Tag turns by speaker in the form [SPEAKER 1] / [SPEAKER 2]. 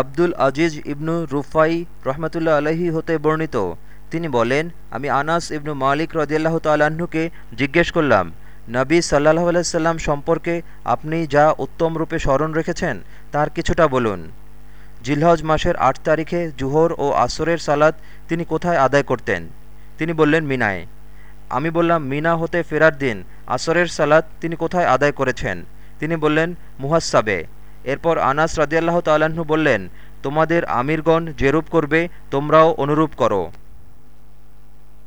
[SPEAKER 1] আব্দুল আজিজ ইবনু রুফাই রহমতুল্লা আলহী হতে বর্ণিত। তিনি বলেন, আমি আনাস ইবনু মালিক রদিয়াল্লাহ তাল্লাহ্নকে জিজ্ঞেস করলাম, নবী সাল্লাহ আলাইসাল্লাম সম্পর্কে আপনি যা উত্তম রূপে স্মরণ রেখেছেন, তার কিছুটা বলুন। জিলহজ মাসের আট তারিখে জুহর ও আসরের সালাদ তিনি কোথায় আদায় করতেন? তিনি বললেন, মিনায়। আমি বললাম, মিনা হতে ফেরার দিন, আসরের সালাদ তিনি কোথায় আদায় করেছেন? তিনি বললেন মুহাসাবে এরপর আনাস রাজিয়াল্লাহ তাল্লাহ্ন বললেন তোমাদের আমিরগণ যেরূপ করবে তোমরাও অনুরূপ করো।